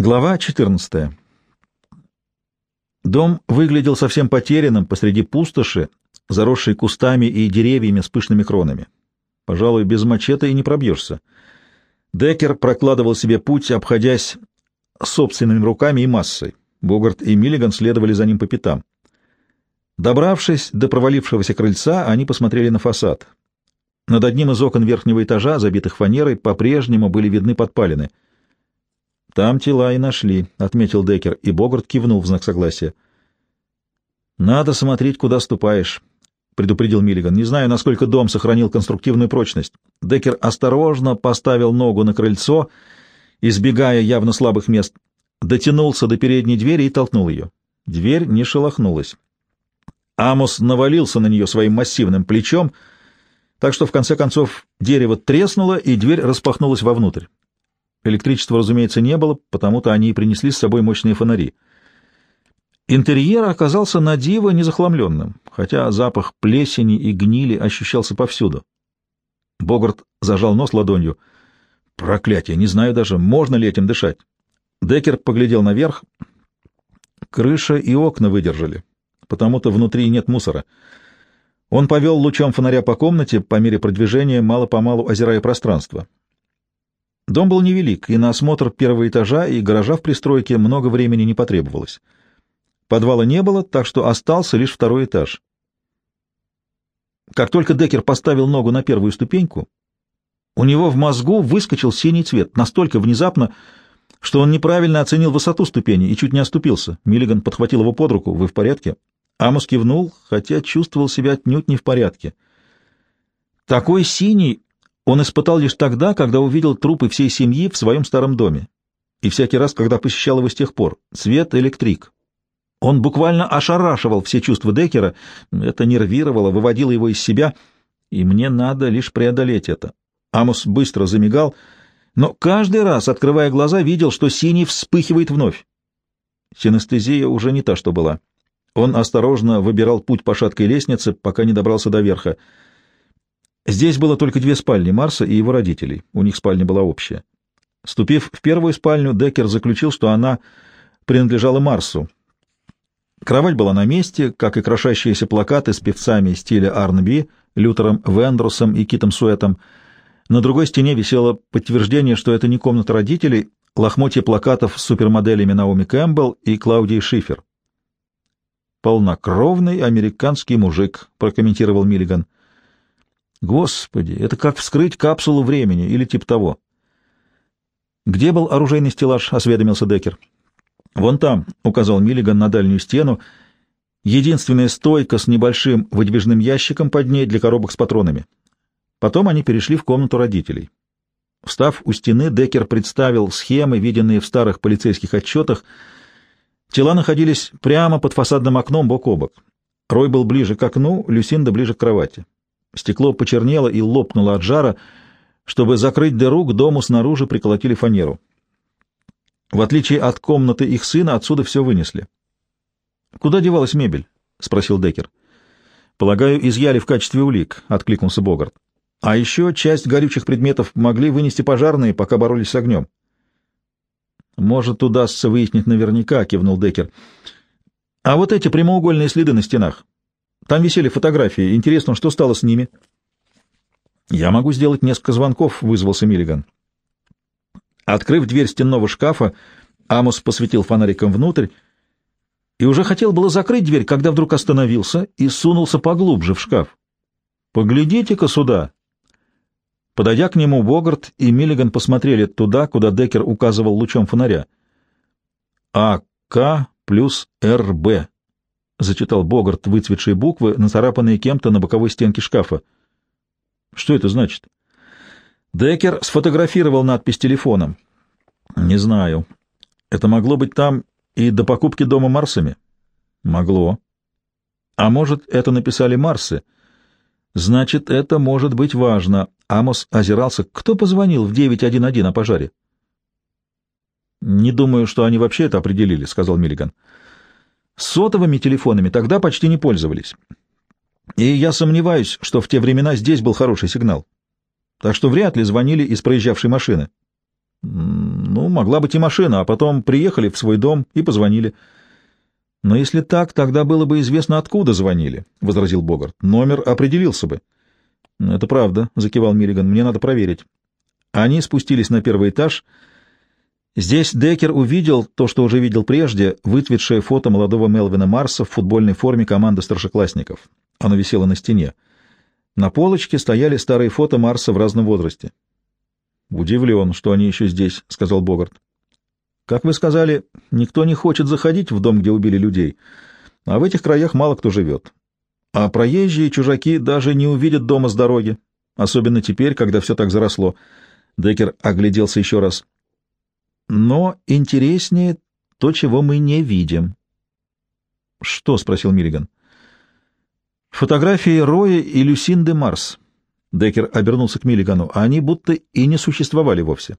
Глава 14. Дом выглядел совсем потерянным посреди пустоши, заросшей кустами и деревьями с пышными кронами. Пожалуй, без мачете и не пробьешься. Деккер прокладывал себе путь, обходясь собственными руками и массой. Богарт и Миллиган следовали за ним по пятам. Добравшись до провалившегося крыльца, они посмотрели на фасад. Над одним из окон верхнего этажа, забитых фанерой, по-прежнему были видны подпалины. «Там тела и нашли», — отметил Деккер, и Богарт кивнул в знак согласия. «Надо смотреть, куда ступаешь», — предупредил Миллиган. «Не знаю, насколько дом сохранил конструктивную прочность». Деккер осторожно поставил ногу на крыльцо, избегая явно слабых мест, дотянулся до передней двери и толкнул ее. Дверь не шелохнулась. Амос навалился на нее своим массивным плечом, так что в конце концов дерево треснуло, и дверь распахнулась вовнутрь. Электричества, разумеется, не было, потому-то они и принесли с собой мощные фонари. Интерьер оказался на диво незахламленным, хотя запах плесени и гнили ощущался повсюду. Богарт зажал нос ладонью. «Проклятие! Не знаю даже, можно ли этим дышать». Деккер поглядел наверх. Крыша и окна выдержали, потому-то внутри нет мусора. Он повел лучом фонаря по комнате, по мере продвижения, мало-помалу озирая пространство. Дом был невелик, и на осмотр первого этажа и гаража в пристройке много времени не потребовалось. Подвала не было, так что остался лишь второй этаж. Как только Деккер поставил ногу на первую ступеньку, у него в мозгу выскочил синий цвет, настолько внезапно, что он неправильно оценил высоту ступени и чуть не оступился. Миллиган подхватил его под руку. «Вы в порядке?» Амос кивнул, хотя чувствовал себя отнюдь не в порядке. Такой синий он испытал лишь тогда, когда увидел трупы всей семьи в своем старом доме. И всякий раз, когда посещал его с тех пор. Цвет электрик. Он буквально ошарашивал все чувства Деккера, это нервировало, выводило его из себя, и мне надо лишь преодолеть это. Амос быстро замигал, но каждый раз, открывая глаза, видел, что синий вспыхивает вновь. Синестезия уже не та, что была. Он осторожно выбирал путь по шаткой лестнице, пока не добрался до верха — Здесь было только две спальни Марса и его родителей, у них спальня была общая. Ступив в первую спальню, Деккер заключил, что она принадлежала Марсу. Кровать была на месте, как и крошащиеся плакаты с певцами стиля R&B, Лютером Вендрусом и Китом Суэтом. На другой стене висело подтверждение, что это не комната родителей, лохмотья плакатов с супермоделями Наоми Кэмпбелл и Клаудией Шифер. «Полнокровный американский мужик», — прокомментировал Миллиган. Господи, это как вскрыть капсулу времени или тип того. Где был оружейный стеллаж, осведомился Деккер. Вон там, указал Миллиган на дальнюю стену, единственная стойка с небольшим выдвижным ящиком под ней для коробок с патронами. Потом они перешли в комнату родителей. Встав у стены, Деккер представил схемы, виденные в старых полицейских отчетах. Тела находились прямо под фасадным окном бок о бок. Рой был ближе к окну, Люсинда ближе к кровати. Стекло почернело и лопнуло от жара. Чтобы закрыть дыру, к дому снаружи приколотили фанеру. В отличие от комнаты их сына, отсюда все вынесли. — Куда девалась мебель? — спросил Деккер. — Полагаю, изъяли в качестве улик, — откликнулся Богарт. — А еще часть горючих предметов могли вынести пожарные, пока боролись с огнем. — Может, удастся выяснить наверняка, — кивнул Деккер. — А вот эти прямоугольные следы на стенах. Там висели фотографии. Интересно, что стало с ними? Я могу сделать несколько звонков, вызвался Миллиган. Открыв дверь стенного шкафа, Амос посветил фонариком внутрь и уже хотел было закрыть дверь, когда вдруг остановился и сунулся поглубже в шкаф. «Поглядите-ка сюда!» Подойдя к нему, Богарт и Миллиган посмотрели туда, куда Деккер указывал лучом фонаря. «АК плюс РБ», — зачитал Богарт выцветшие буквы, нацарапанные кем-то на боковой стенке шкафа. «Что это значит?» Деккер сфотографировал надпись телефоном. «Не знаю. Это могло быть там и до покупки дома Марсами?» «Могло. А может, это написали Марсы?» «Значит, это может быть важно». Амос озирался. «Кто позвонил в 911 о пожаре?» «Не думаю, что они вообще это определили», — сказал Миллиган. Сотовыми телефонами тогда почти не пользовались. И я сомневаюсь, что в те времена здесь был хороший сигнал. Так что вряд ли звонили из проезжавшей машины. Ну, могла быть и машина, а потом приехали в свой дом и позвонили. Но если так, тогда было бы известно, откуда звонили, — возразил Богарт. Номер определился бы. Это правда, — закивал Миллиган. Мне надо проверить. Они спустились на первый этаж. Здесь Деккер увидел то, что уже видел прежде, выцветшее фото молодого Мелвина Марса в футбольной форме команды старшеклассников. Оно висело на стене. На полочке стояли старые фото Марса в разном возрасте. «Удивлен, что они еще здесь», — сказал Богарт. «Как вы сказали, никто не хочет заходить в дом, где убили людей, а в этих краях мало кто живет. А проезжие чужаки даже не увидят дома с дороги, особенно теперь, когда все так заросло». Деккер огляделся еще раз. «Но интереснее то, чего мы не видим». «Что?» — спросил Миллиган. «Фотографии Роя и Люсинды Марс». Деккер обернулся к Миллигану. «Они будто и не существовали вовсе.